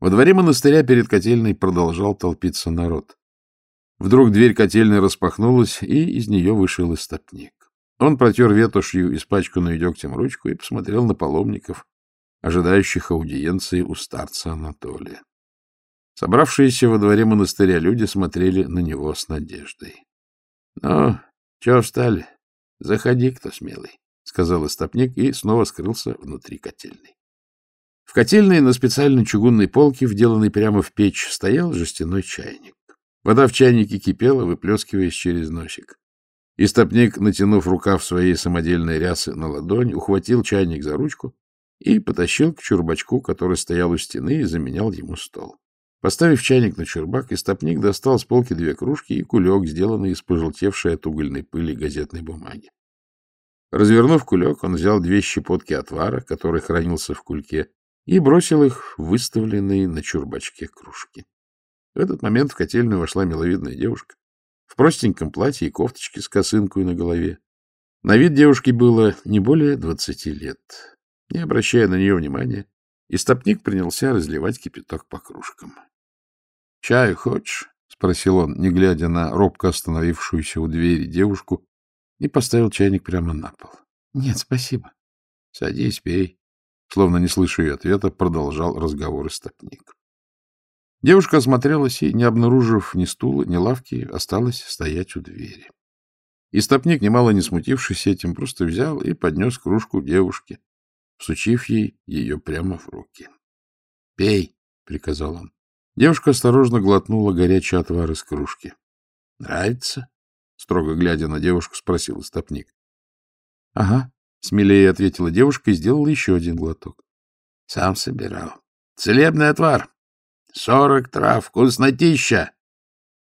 Во дворе монастыря перед котельной продолжал толпиться народ. Вдруг дверь котельной распахнулась, и из нее вышел истопник. Он протер ветошью испачканную дегтем ручку и посмотрел на паломников, ожидающих аудиенции у старца Анатолия. Собравшиеся во дворе монастыря люди смотрели на него с надеждой. — Ну, чего встали? Заходи, кто смелый, — сказал истопник и снова скрылся внутри котельной. В котельной на специальной чугунной полке, вделанной прямо в печь, стоял жестяной чайник. Вода в чайнике кипела, выплескиваясь через носик. Истопник, натянув рукав своей самодельной рясы на ладонь, ухватил чайник за ручку и потащил к чурбачку, который стоял у стены и заменял ему стол. Поставив чайник на чурбак, истопник достал с полки две кружки и кулек, сделанный из пожелтевшей от угольной пыли газетной бумаги. Развернув кулек, он взял две щепотки отвара, который хранился в кульке, и бросил их в выставленные на чурбачке кружки. В этот момент в котельную вошла миловидная девушка в простеньком платье и кофточке с косынкой на голове. На вид девушки было не более двадцати лет. Не обращая на нее внимания, истопник принялся разливать кипяток по кружкам. — Чаю хочешь? — спросил он, не глядя на робко остановившуюся у двери девушку, и поставил чайник прямо на пол. — Нет, спасибо. — Садись, пей. Словно не слыша ее ответа, продолжал разговор истопник. Девушка осмотрелась и, не обнаружив ни стула, ни лавки, осталась стоять у двери. Истопник, немало не смутившись этим, просто взял и поднес кружку девушке, всучив ей ее прямо в руки. — Пей, — приказал он. Девушка осторожно глотнула горячий отвар из кружки. — Нравится? — строго глядя на девушку, спросил истопник. — Ага, — смелее ответила девушка и сделала еще один глоток. — Сам собирал. — Целебный отвар. Сорок трав, вкуснотища!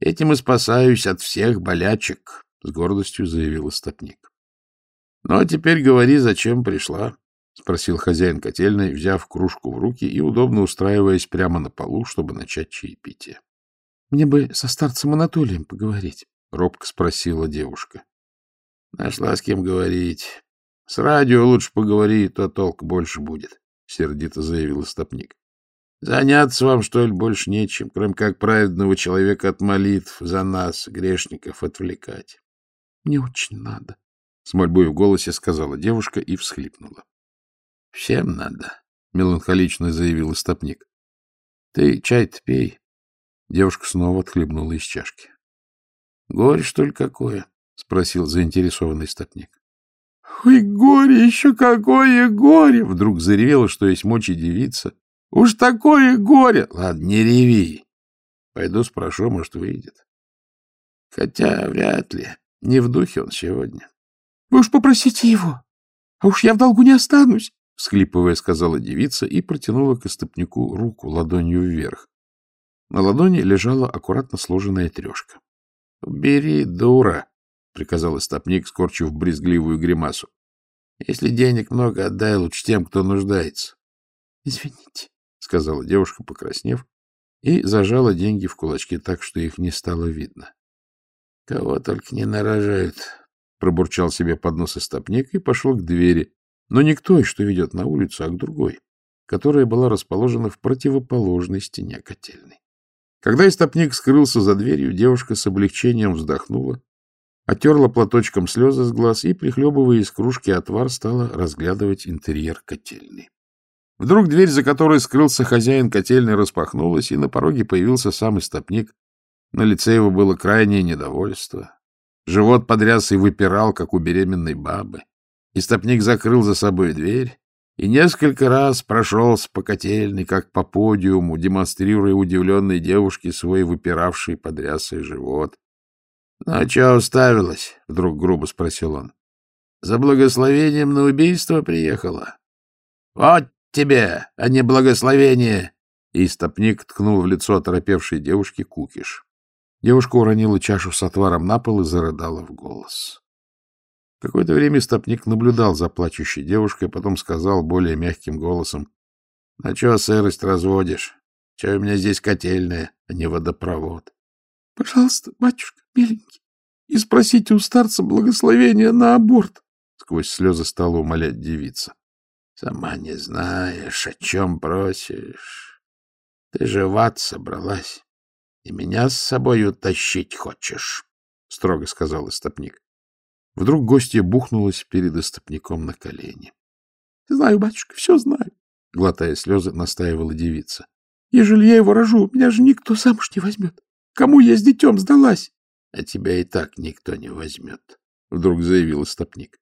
Этим и спасаюсь от всех болячек, — с гордостью заявил истопник. — Ну, а теперь говори, зачем пришла, — спросил хозяин котельной, взяв кружку в руки и удобно устраиваясь прямо на полу, чтобы начать чаепитие. — Мне бы со старцем Анатолием поговорить, — робко спросила девушка. — Нашла с кем говорить. С радио лучше поговори, то толк больше будет, — сердито заявил истопник. Заняться вам, что ли, больше нечем, кроме как праведного человека от молитв за нас, грешников, отвлекать. — Мне очень надо, — с мольбой в голосе сказала девушка и всхлипнула. — Всем надо, — меланхолично заявил истопник. — Ты чай-то пей. Девушка снова отхлебнула из чашки. — Горе, что ли, какое? — спросил заинтересованный истопник. — Ой, горе, еще какое горе! Вдруг заревела, что есть мочи девица, Уж такое горе! Ладно, не реви. Пойду спрошу, может, выйдет. Хотя вряд ли. Не в духе он сегодня. — Вы уж попросите его. А уж я в долгу не останусь, — всхлипывая сказала девица и протянула к истопнику руку ладонью вверх. На ладони лежала аккуратно сложенная трешка. — Бери, дура, — приказал истопник, скорчив брезгливую гримасу. — Если денег много, отдай лучше тем, кто нуждается. — Извините, — сказала девушка, покраснев, и зажала деньги в кулачки так, что их не стало видно. — Кого только не нарожают, — пробурчал себе под нос истопник и пошел к двери, но не к той, что ведет на улицу, а к другой, которая была расположена в противоположной стене котельной. Когда истопник скрылся за дверью, девушка с облегчением вздохнула, отерла платочком слезы с глаз и, прихлебывая из кружки отвар, стала разглядывать интерьер котельной. Вдруг дверь, за которой скрылся хозяин котельной, распахнулась, и на пороге появился сам истопник. На лице его было крайнее недовольство. Живот подряс и выпирал, как у беременной бабы. Истопник закрыл за собой дверь и несколько раз прошелся по котельной, как по подиуму, демонстрируя удивленной девушке свой выпиравший подрясый живот. — Ну, чего уставилась? — вдруг грубо спросил он. — За благословением на убийство приехала? — Вот тебе, а не благословение! И стопник ткнул в лицо оторопевшей девушки кукиш. Девушка уронила чашу с отваром на пол и зарыдала в голос. Какое-то время стопник наблюдал за плачущей девушкой, потом сказал более мягким голосом, — А чего сырость разводишь? Че у меня здесь котельная, а не водопровод? — Пожалуйста, батюшка, миленький, и спросите у старца благословения на аборт, — сквозь слезы стала умолять девица. Сама не знаешь, о чем просишь. Ты же в ад собралась и меня с собой утащить хочешь, — строго сказал истопник. Вдруг гостья бухнулась перед истопником на колени. — Знаю, батюшка, все знаю, — глотая слезы, настаивала девица. — Ежели я его рожу, меня же никто замуж не возьмет. Кому я с детем сдалась? — А тебя и так никто не возьмет, — вдруг заявил истопник.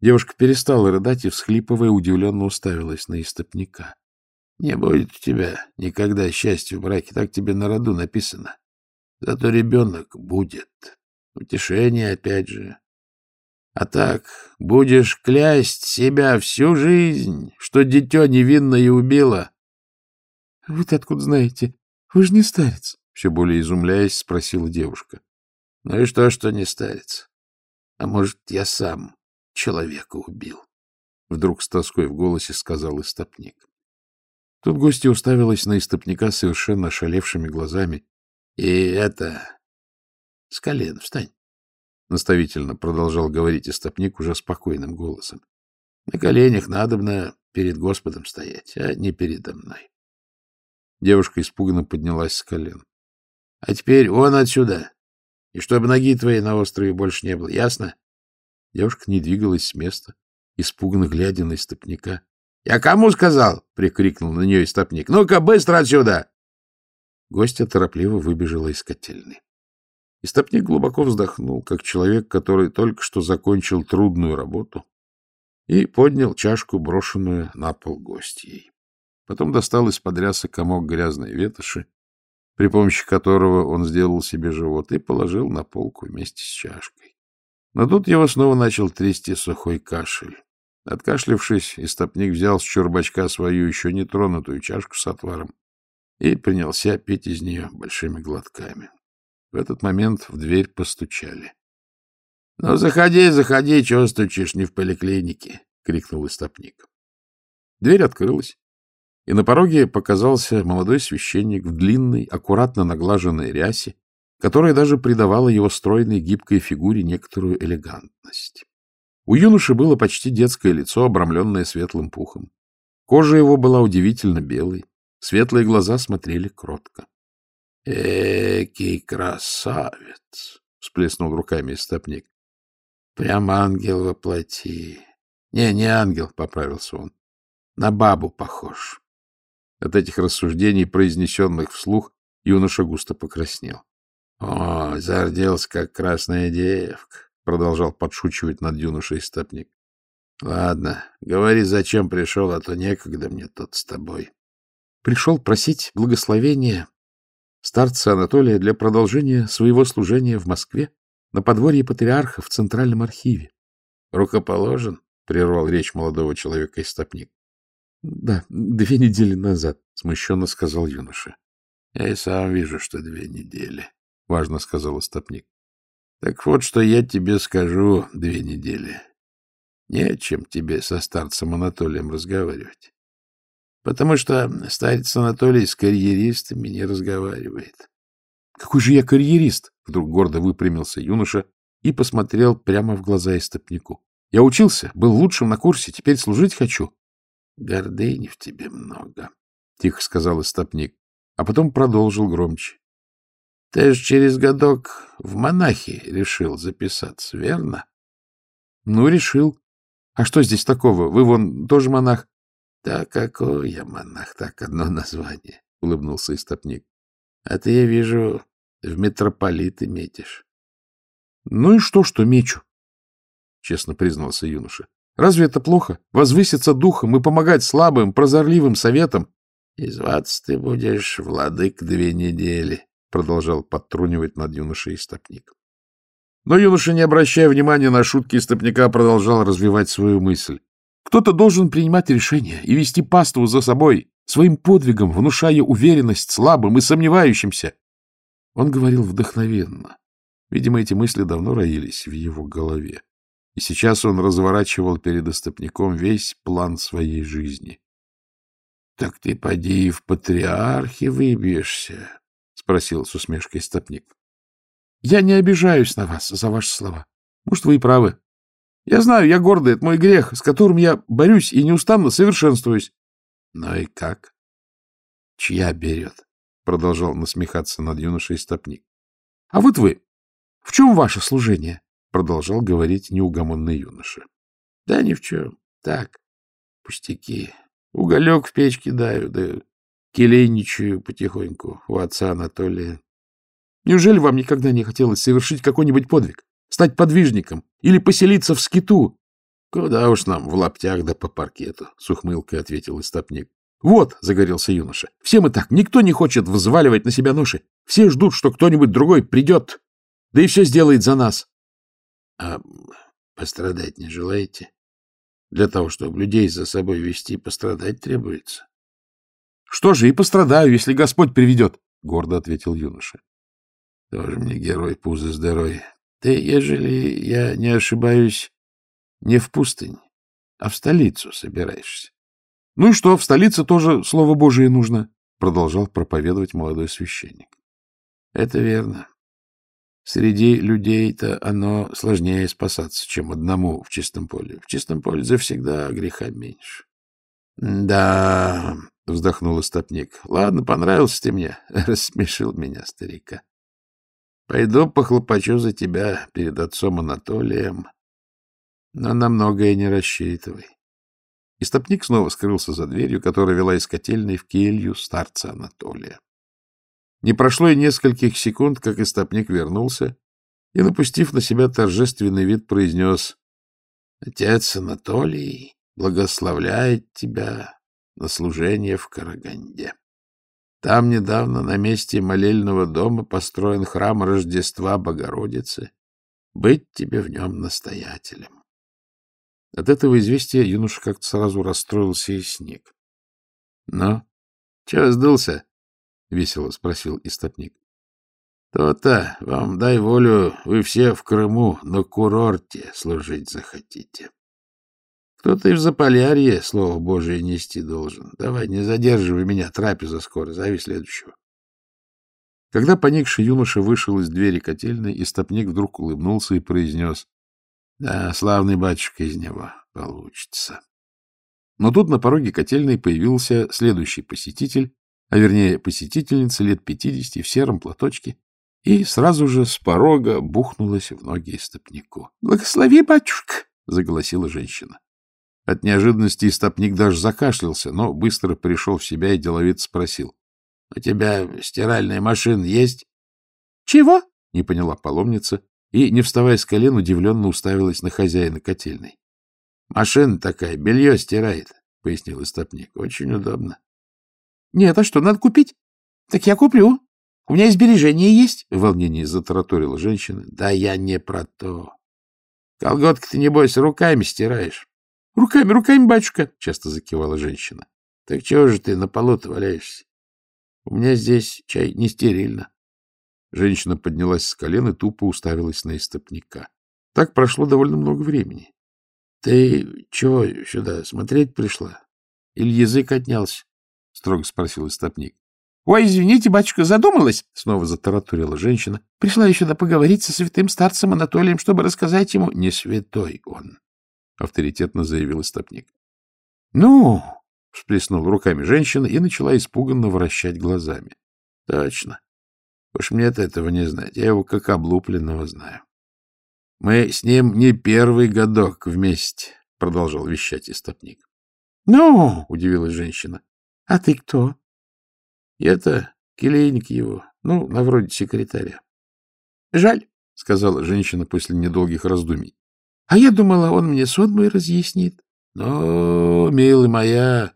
Девушка перестала рыдать и, всхлипывая, удивленно уставилась на истопника. — Не будет у тебя никогда счастья в браке, так тебе на роду написано. Зато ребенок будет. Утешение, опять же. А так будешь клясть себя всю жизнь, что дитё невинное убило. — Вы-то откуда знаете? Вы же не старец. Все более изумляясь, спросила девушка. — Ну и что, что не старец? А может, я сам человека убил? Вдруг с тоской в голосе сказал истопник. Тут гостья уставилась на истопника совершенно ошалевшими глазами. — И это... С колен встань. — наставительно продолжал говорить истопник уже спокойным голосом. — На коленях надобно перед Господом стоять, а не передо мной. Девушка испуганно поднялась с колен. — А теперь вон отсюда, и чтобы ноги твои на острове больше не было, ясно? Девушка не двигалась с места, испуганно глядя на истопника. — Я кому сказал? — прикрикнул на нее истопник. — Ну-ка, быстро отсюда! Гостья торопливо выбежала из котельной. Истопник глубоко вздохнул, как человек, который только что закончил трудную работу, и поднял чашку, брошенную на пол гостьей. Потом достал из-под ряса комок грязной ветоши, при помощи которого он сделал себе живот, и положил на полку вместе с чашкой. Но тут его снова начал трясти сухой кашель. Откашлившись, истопник взял с чурбачка свою еще не тронутую чашку с отваром и принялся пить из нее большими глотками. В этот момент в дверь постучали. — Ну, заходи, заходи, чего стучишь, не в поликлинике? — крикнул истопник. Дверь открылась, и на пороге показался молодой священник в длинной, аккуратно наглаженной рясе, которая даже придавала его стройной гибкой фигуре некоторую элегантность. У юноши было почти детское лицо, обрамленное светлым пухом. Кожа его была удивительно белой, светлые глаза смотрели кротко. — Экий красавец! — всплеснул руками истопник. — Прям ангел воплоти. Не, не ангел, — поправился он. На бабу похож. От этих рассуждений, произнесенных вслух, юноша густо покраснел. — О, зарделся, как красная девка, — продолжал подшучивать над юношей истопник. — Ладно, говори, зачем пришел, а то некогда мне тут с тобой. — Пришел просить благословения старца Анатолия для продолжения своего служения в Москве на подворье патриарха в Центральном архиве. — Рукоположен? — прервал речь молодого человека истопник. — Да, две недели назад, — смущенно сказал юноша. — Я и сам вижу, что две недели, — важно сказал истопник. — Так вот, что я тебе скажу две недели. Не о чем тебе со старцем Анатолием разговаривать потому что старец Анатолий с карьеристами не разговаривает. — Какой же я карьерист? — вдруг гордо выпрямился юноша и посмотрел прямо в глаза истопнику. — Я учился, был лучшим на курсе, теперь служить хочу. — Гордыни в тебе много, — тихо сказал истопник, а потом продолжил громче. — Ты же через годок в монахи решил записаться, верно? — Ну, решил. А что здесь такого? Вы вон тоже монах? — Да какой я монах, так одно название, — улыбнулся истопник. — А ты, я вижу, в митрополиты метишь. — Ну и что, что мечу? — честно признался юноша. — Разве это плохо? Возвыситься духом и помогать слабым, прозорливым советам? — И зваться ты будешь владык две недели, — продолжал подтрунивать над юношей истопник. Но юноша, не обращая внимания на шутки истопника, продолжал развивать свою мысль. Кто-то должен принимать решения и вести паству за собой, своим подвигом внушая уверенность слабым и сомневающимся. Он говорил вдохновенно. Видимо, эти мысли давно роились в его голове. И сейчас он разворачивал перед остопником весь план своей жизни. — Так ты поди и в патриархи выбьешься? — спросил с усмешкой стопник. — Я не обижаюсь на вас за ваши слова. Может, вы и правы. Я знаю, я гордый, это мой грех, с которым я борюсь и неустанно совершенствуюсь. Ну и как? — Чья берет? — продолжал насмехаться над юношей стопник. — А вот вы. В чем ваше служение? — продолжал говорить неугомонный юноша. — Да ни в чем. Так, пустяки. Уголек в печке даю, да келейничаю потихоньку у отца Анатолия. Неужели вам никогда не хотелось совершить какой-нибудь подвиг? Стать подвижником или поселиться в скиту? — Куда уж нам, в лаптях да по паркету, — с ухмылкой ответил истопник. — Вот, — загорелся юноша, — все мы так, никто не хочет взваливать на себя ноши. Все ждут, что кто-нибудь другой придет, да и все сделает за нас. — А пострадать не желаете? Для того, чтобы людей за собой вести, пострадать требуется. — Что же, и пострадаю, если Господь приведет, — гордо ответил юноша. — Тоже мне герой пузо здоровья. Ты, ежели я не ошибаюсь, не в пустынь, а в столицу собираешься. — Ну и что, в столице тоже Слово Божие нужно, — продолжал проповедовать молодой священник. — Это верно. Среди людей-то оно сложнее спасаться, чем одному в чистом поле. В чистом поле завсегда греха меньше. — Да, — вздохнул истопник, — ладно, понравился ты мне, рассмешил меня старика. Пойду похлопочу за тебя перед отцом Анатолием, но на многое не рассчитывай. Истопник снова скрылся за дверью, которая вела из котельной в келью старца Анатолия. Не прошло и нескольких секунд, как истопник вернулся и, напустив на себя торжественный вид, произнес «Отец Анатолий благословляет тебя на служение в Караганде. Там недавно на месте молельного дома построен храм Рождества Богородицы. Быть тебе в нем настоятелем». От этого известия юноша как-то сразу расстроился и сник. — Ну, чего сдулся? — весело спросил истопник. То — То-то, вам дай волю, вы все в Крыму на курорте служить захотите. Кто-то и в Заполярье слово Божие нести должен. Давай, не задерживай меня, трапеза скоро, зови следующего. Когда поникший юноша вышел из двери котельной, истопник вдруг улыбнулся и произнес. — Да, славный батюшка из него получится. Но тут на пороге котельной появился следующий посетитель, а вернее посетительница лет пятидесяти в сером платочке, и сразу же с порога бухнулась в ноги истопнику. — Благослови, батюшка! — заголосила женщина. От неожиданности истопник даже закашлялся, но быстро пришел в себя и деловито спросил. — У тебя стиральная машина есть? — Чего? — не поняла паломница и, не вставая с колен, удивленно уставилась на хозяина котельной. — Машина такая, белье стирает, — пояснил истопник. — Очень удобно. Нет, а что, надо купить? Так я куплю. У меня сбережения есть, — в волнении затараторила женщина. Да я не про то. Колготки ты, небось, руками стираешь. Руками, руками, батюшка, — часто закивала женщина. Так чего же ты на полу-то валяешься? У меня здесь чай не стерильно. Женщина поднялась с колен и тупо уставилась на истопника. Так прошло довольно много времени. — Ты чего сюда смотреть пришла? Или язык отнялся? — строго спросил истопник. — Ой, извините, батюшка, задумалась, — снова затараторила женщина. — Пришла еще да поговорить со святым старцем Анатолием, чтобы рассказать ему... — Не святой он, — авторитетно заявил истопник. — Ну, — всплеснула руками женщина и начала испуганно вращать глазами. — Точно. Уж мне-то этого не знать. Я его как облупленного знаю. Мы с ним не первый годок вместе, — продолжал вещать истопник. — Ну, — удивилась женщина, — А ты кто? — Я-то келейник его, ну, на вроде секретаря. — Жаль, — сказала женщина после недолгих раздумий. — А я думала, он мне сон мой разъяснит. — Но, милая моя,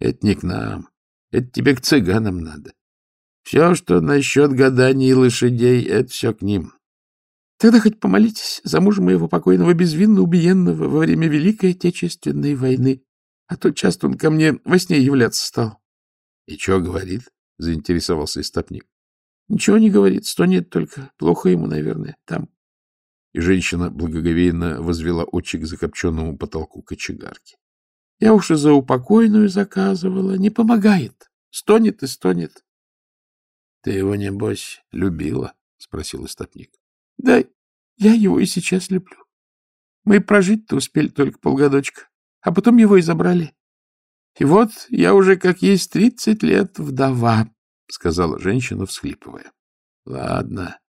это не к нам. Это тебе к цыганам надо. Все, что насчет гаданий лошадей, это все к ним. — Тогда хоть помолитесь за мужа моего покойного безвинно убиенного во время Великой Отечественной войны, а то часто он ко мне во сне являться стал. — И что говорит? — заинтересовался истопник. — Ничего не говорит, стонет только. Плохо ему, наверное, там. И женщина благоговейно возвела очи к закопченному потолку кочегарки. — Я уж и за упокойную заказывала. Не помогает. Стонет и стонет. — Ты его, небось, любила? — спросил истопник. — Да, я его и сейчас люблю. Мы прожить-то успели только полгодочка а потом его и забрали. И вот я уже как есть тридцать лет вдова, — сказала женщина, всхлипывая. — Ладно,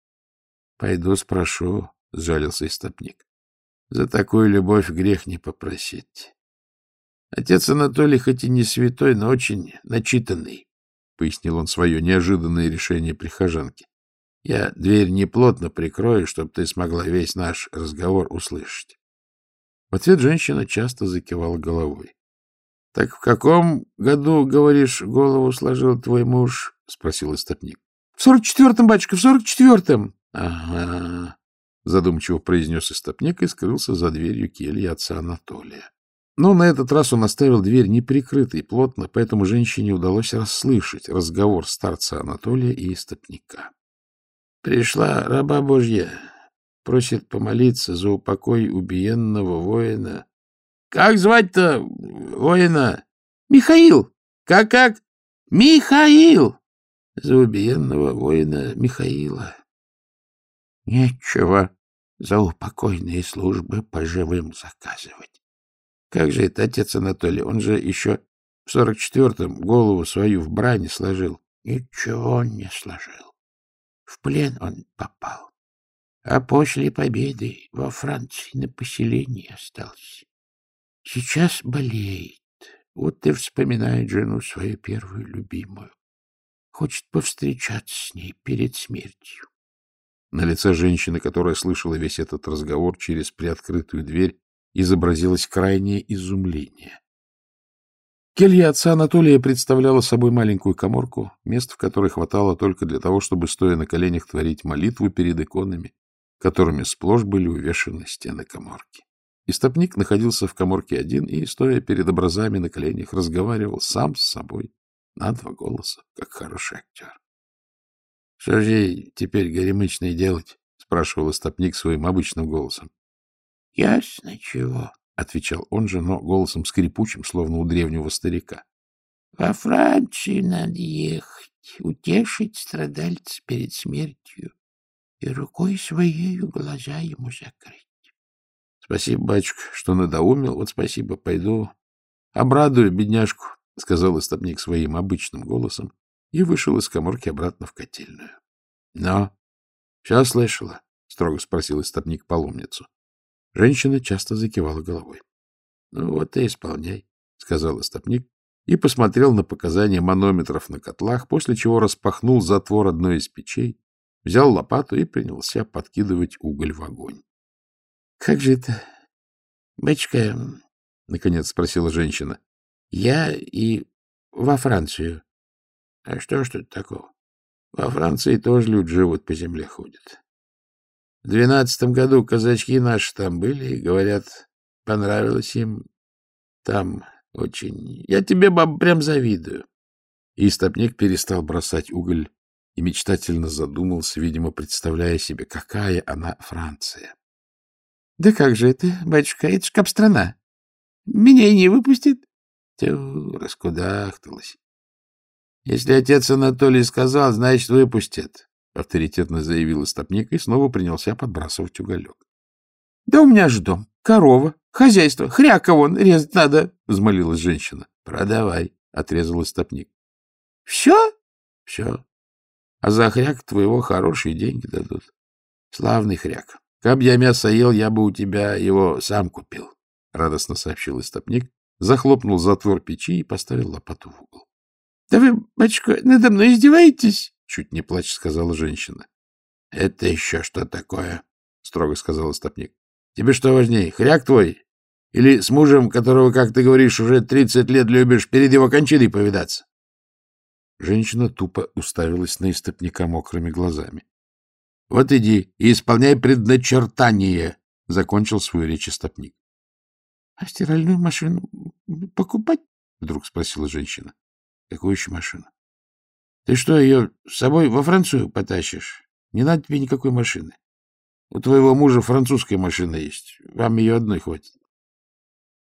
пойду спрошу, — сжалился истопник. — За такую любовь грех не попросить. Отец Анатолий хоть и не святой, но очень начитанный, — пояснил он свое неожиданное решение прихожанки. — Я дверь не плотно прикрою, чтобы ты смогла весь наш разговор услышать. В ответ женщина часто закивала головой. — Так в каком году, говоришь, голову сложил твой муж? — спросил истопник. — В сорок четвертом, батюшка, в сорок четвертом. — Ага, — задумчиво произнес истопник и скрылся за дверью кельи отца Анатолия. Но на этот раз он оставил дверь неприкрытой плотно, поэтому женщине удалось расслышать разговор старца Анатолия и истопника. Пришла раба Божья, просит помолиться за упокой убиенного воина. — Как звать-то воина? — Михаил. Как — Как-как? — Михаил. За убиенного воина Михаила. — Нечего за упокойные службы по живым заказывать. Как же это, отец Анатолий? Он же еще в сорок четвертом голову свою в бране сложил. Ничего он не сложил. В плен он попал. А после победы во Франции на поселении остался. Сейчас болеет. Вот и вспоминает жену свою первую любимую. Хочет повстречаться с ней перед смертью. На лице женщины, которая слышала весь этот разговор через приоткрытую дверь, изобразилось крайнее изумление. Келья отца Анатолия представляла собой маленькую коморку, место в которой хватало только для того, чтобы, стоя на коленях, творить молитву перед иконами, которыми сплошь были увешаны стены коморки. Истопник находился в коморке один и, стоя перед образами на коленях, разговаривал сам с собой на два голоса, как хороший актер. — Что же ей теперь горемычной делать? — спрашивал истопник своим обычным голосом. — Ясно чего, — отвечал он же, но голосом скрипучим, словно у древнего старика. — Во Францию надо ехать, утешить страдальца перед смертью и рукой своей глаза ему закрыть. — Спасибо, батюшка, что надоумил. Вот спасибо, пойду. Обрадую бедняжку, — сказал истопник своим обычным голосом и вышел из коморки обратно в котельную. — Но, все слышала? — строго спросил истопник паломницу. Женщина часто закивала головой. — Ну вот и исполняй, — сказал истопник и посмотрел на показания манометров на котлах, после чего распахнул затвор одной из печей, взял лопату и принялся подкидывать уголь в огонь. — Как же это, бачка? — наконец спросила женщина. — Я и во Францию. — А что ж тут такого? Во Франции тоже люди живут, по земле ходят. В двенадцатом году казачки наши там были, и, говорят, понравилось им там очень. Я тебе, баб, прям завидую. И стопник перестал бросать уголь и мечтательно задумался, видимо, представляя себе, какая она Франция. — Да как же это, батюшка, это ж кап-страна. Меня и не выпустит. Тю, раскудахталась. Если отец Анатолий сказал, значит, выпустят. — авторитетно заявил истопник и снова принялся подбрасывать уголек. — Да у меня же дом, корова, хозяйство, хряка вон, резать надо, — взмолилась женщина. — Продавай, — отрезал истопник. — Все? — Все. А за хряк твоего хорошие деньги дадут. Славный хряк. Каб я мясо ел, я бы у тебя его сам купил, — радостно сообщил истопник, захлопнул затвор печи и поставил лопату в угол. — Да вы, батюшка, надо мной издеваетесь? чуть не плача сказала женщина. — Это еще что такое? — строго сказал стопник. — Тебе что важнее, хряк твой? Или с мужем, которого, как ты говоришь, уже тридцать лет любишь, перед его кончиной повидаться? Женщина тупо уставилась на истопника мокрыми глазами. — Вот иди и исполняй предначертание, — закончил свою речь истопник. — А стиральную машину покупать? — вдруг спросила женщина. — Какую еще машину? Ты что, ее с собой во Францию потащишь? Не надо тебе никакой машины. У твоего мужа французская машина есть. Вам ее одной хватит.